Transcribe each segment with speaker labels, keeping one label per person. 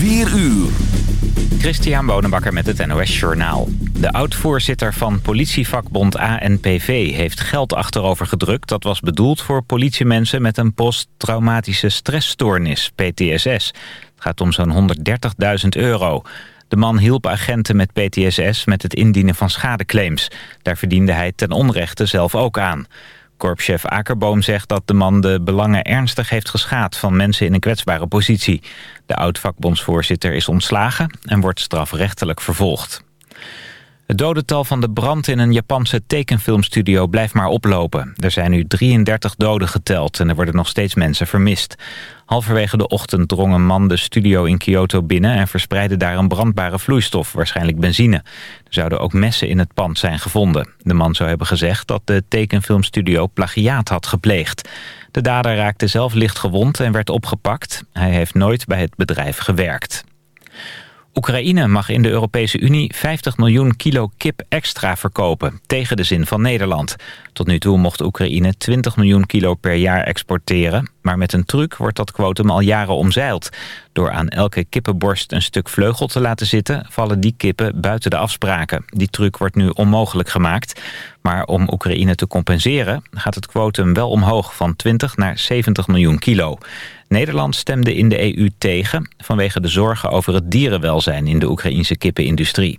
Speaker 1: 4 uur.
Speaker 2: Christian Bonenbakker met het NOS Journaal. De oud-voorzitter van politievakbond ANPV heeft geld achterover gedrukt... dat was bedoeld voor politiemensen met een posttraumatische stressstoornis, PTSS. Het gaat om zo'n 130.000 euro. De man hielp agenten met PTSS met het indienen van schadeclaims. Daar verdiende hij ten onrechte zelf ook aan. Korpschef Akerboom zegt dat de man de belangen ernstig heeft geschaad... van mensen in een kwetsbare positie. De oud-vakbondsvoorzitter is ontslagen en wordt strafrechtelijk vervolgd. Het dodental van de brand in een Japanse tekenfilmstudio blijft maar oplopen. Er zijn nu 33 doden geteld en er worden nog steeds mensen vermist. Halverwege de ochtend drong een man de studio in Kyoto binnen... en verspreidde daar een brandbare vloeistof, waarschijnlijk benzine. Er zouden ook messen in het pand zijn gevonden. De man zou hebben gezegd dat de tekenfilmstudio plagiaat had gepleegd. De dader raakte zelf licht gewond en werd opgepakt. Hij heeft nooit bij het bedrijf gewerkt. Oekraïne mag in de Europese Unie 50 miljoen kilo kip extra verkopen, tegen de zin van Nederland. Tot nu toe mocht Oekraïne 20 miljoen kilo per jaar exporteren, maar met een truc wordt dat kwotum al jaren omzeild. Door aan elke kippenborst een stuk vleugel te laten zitten, vallen die kippen buiten de afspraken. Die truc wordt nu onmogelijk gemaakt, maar om Oekraïne te compenseren gaat het kwotum wel omhoog van 20 naar 70 miljoen kilo. Nederland stemde in de EU tegen... vanwege de zorgen over het dierenwelzijn in de Oekraïnse kippenindustrie.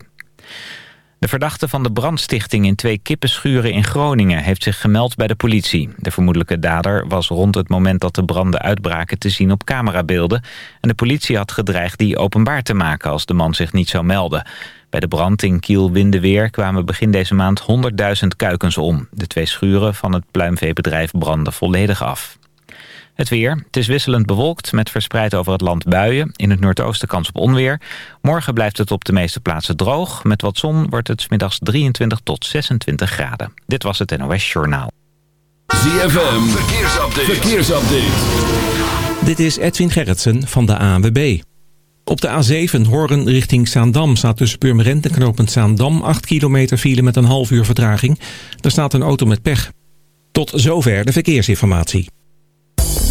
Speaker 2: De verdachte van de brandstichting in twee kippenschuren in Groningen... heeft zich gemeld bij de politie. De vermoedelijke dader was rond het moment dat de branden uitbraken... te zien op camerabeelden. En de politie had gedreigd die openbaar te maken... als de man zich niet zou melden. Bij de brand in Kiel-Windeweer kwamen begin deze maand 100.000 kuikens om. De twee schuren van het pluimveebedrijf brandden volledig af. Het weer. Het is wisselend bewolkt met verspreid over het land buien. In het noordoosten kans op onweer. Morgen blijft het op de meeste plaatsen droog. Met wat zon wordt het middags 23 tot 26 graden. Dit was het NOS Journaal.
Speaker 1: ZFM. Verkeersupdate. Verkeersupdate.
Speaker 3: Dit is Edwin Gerritsen van de ANWB. Op de A7 Horen richting Zaandam staat tussen Purmerend en knooppunt Zaandam 8 kilometer file met een half uur vertraging. Er staat een auto met pech. Tot zover de verkeersinformatie.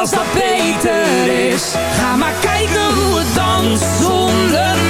Speaker 4: als dat beter is Ga maar kijken hoe het danst zonder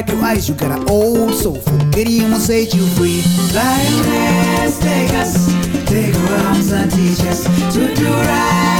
Speaker 5: wipe your eyes, you got an old soul. Forgetting will set you free. Lioness, take us, take arms and teach us to do right.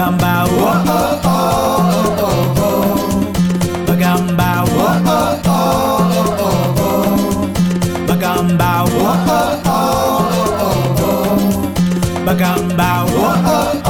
Speaker 5: whoa, oh, oh, oh, oh, oh. Magamba, whoa, oh, oh, oh, oh, oh. Magamba, whoa, oh, oh, oh, oh, oh. Magamba, whoa, oh, oh,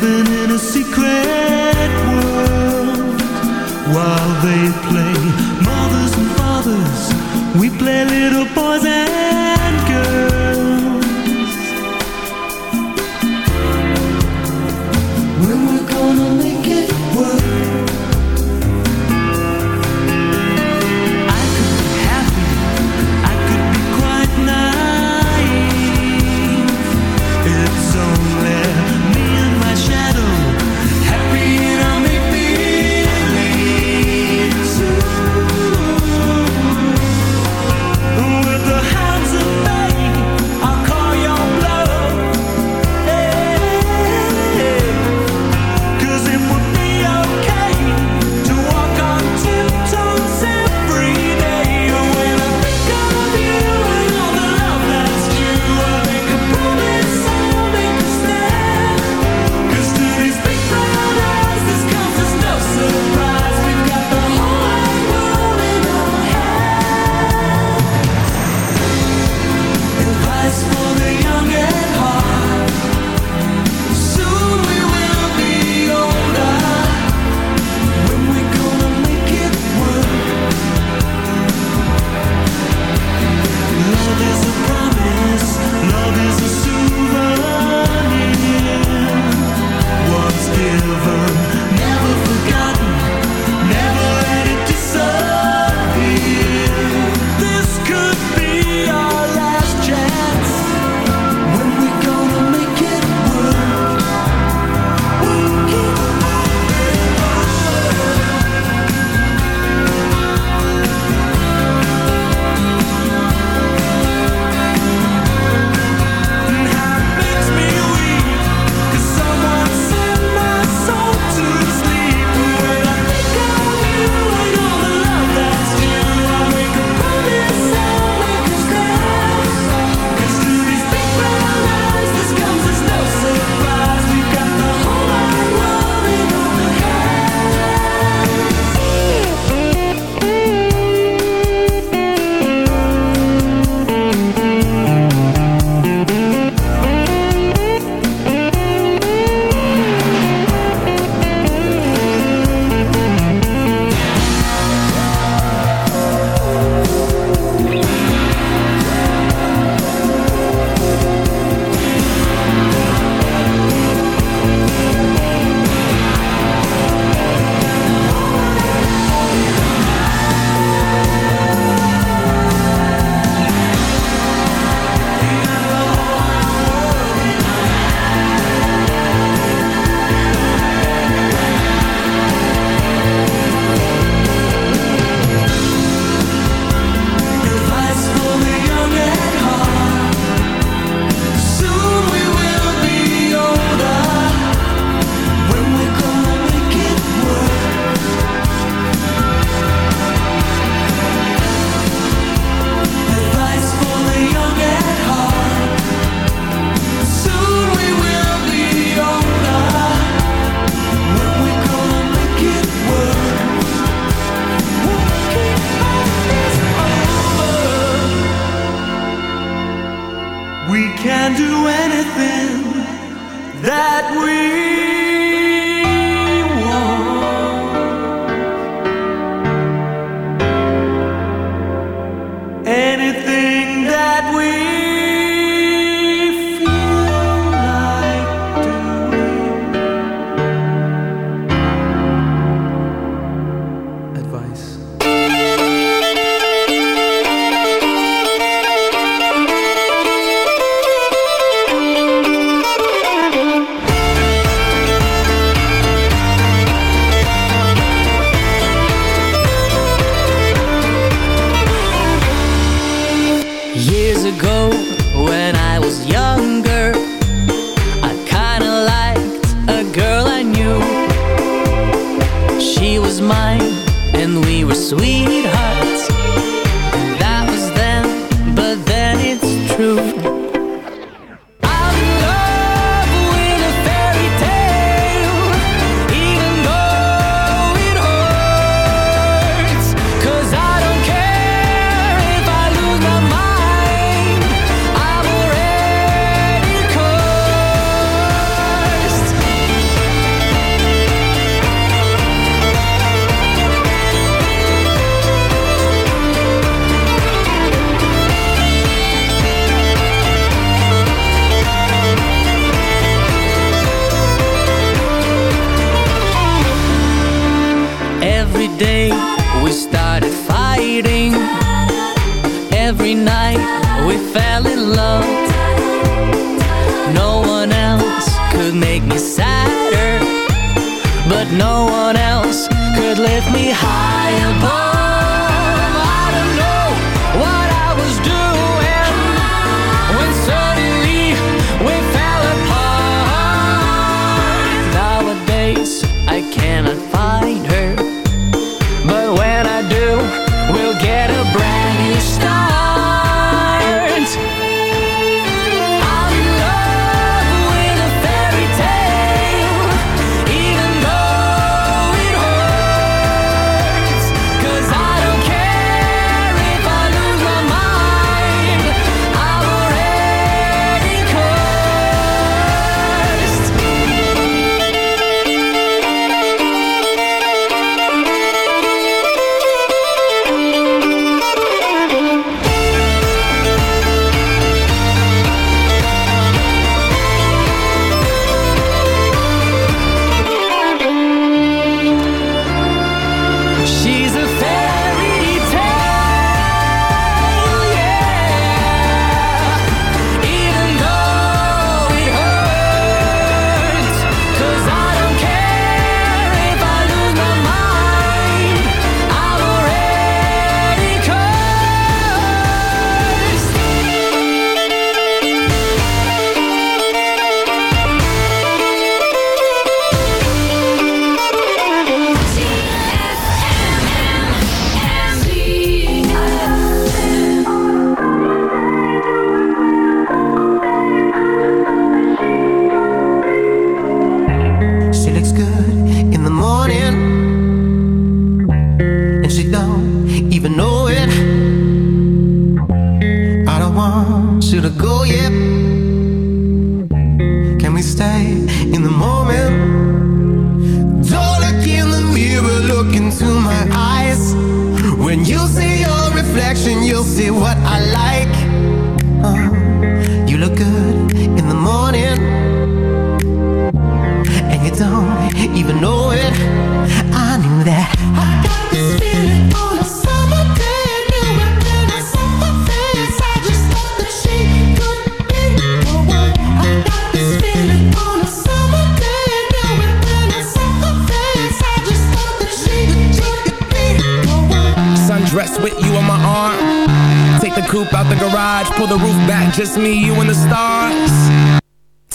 Speaker 6: living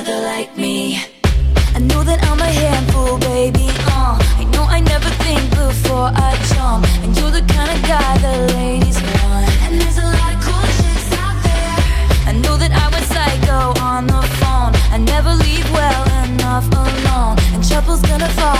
Speaker 7: another like me. I know that I'm a handful, baby. Uh, I know I never think before I jump, and you're the kind of guy the ladies want. And there's a lot of cool chicks out there. I know that I went psycho on the phone. I never leave well enough alone, and trouble's gonna follow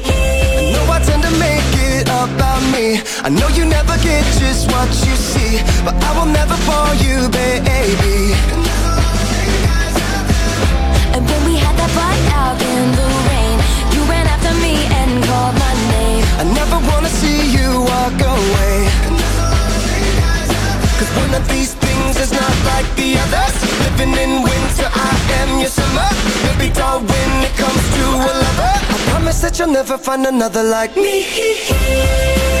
Speaker 8: about me. I know you never get just what you see, but I will never fall you, baby.
Speaker 7: And when we had that fight out in the rain, you ran after me and called my name.
Speaker 8: I never wanna see you walk away. Cause one of these things is not like the others. Living in winter, I am your summer. Baby doll, when it comes to a lover, I promise that you'll never find another like me.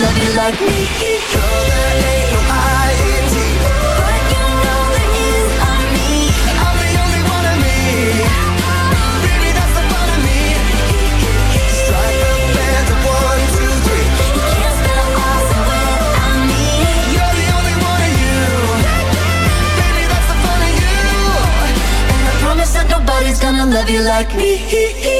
Speaker 7: Love you like me.
Speaker 8: Girl, there ain't no I in T.
Speaker 7: But you know there is a me.
Speaker 8: I'm the only one of me. Baby, that's the fun of me. Strike the band one, two, three.
Speaker 7: Can't.
Speaker 8: You're the only one of you. Baby, that's the fun of you.
Speaker 7: And I promise that nobody's gonna love you like me.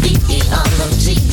Speaker 9: B-E-R-O-G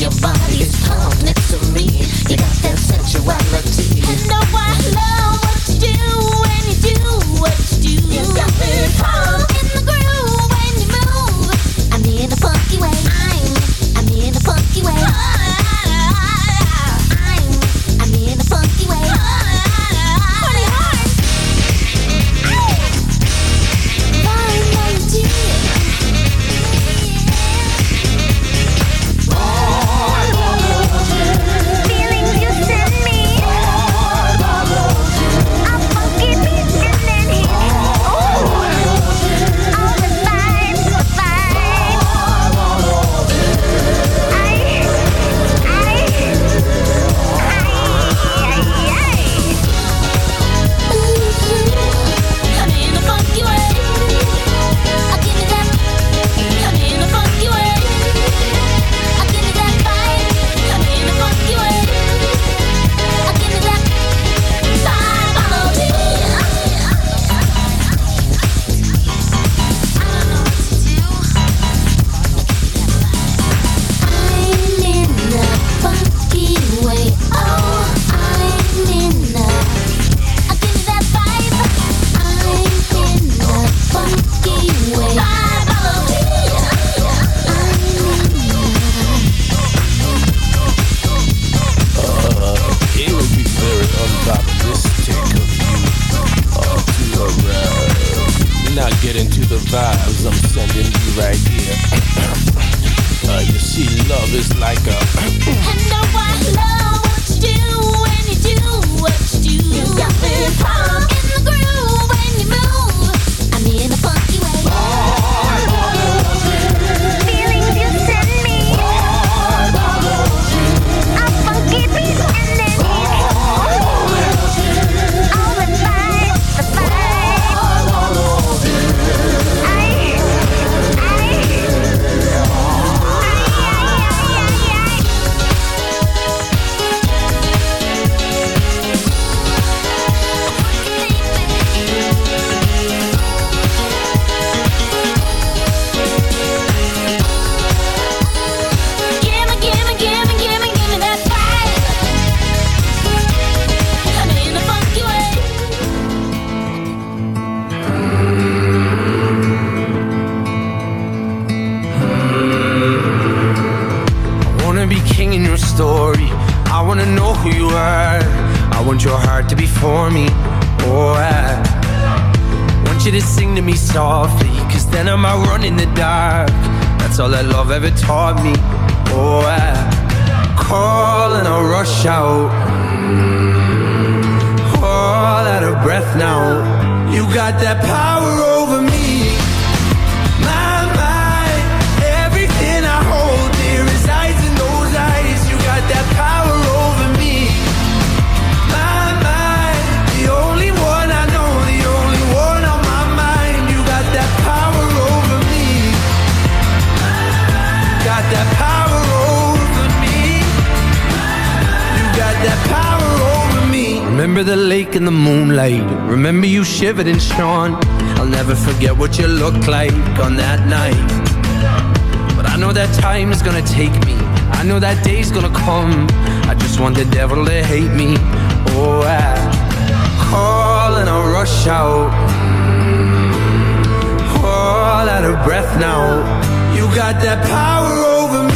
Speaker 9: riveting, Sean. I'll never forget what you looked like on that night. But I know that time's gonna take me. I know that day's gonna come. I just want the devil to hate me. Oh, I call and I rush out. All out of breath now. You got that power over me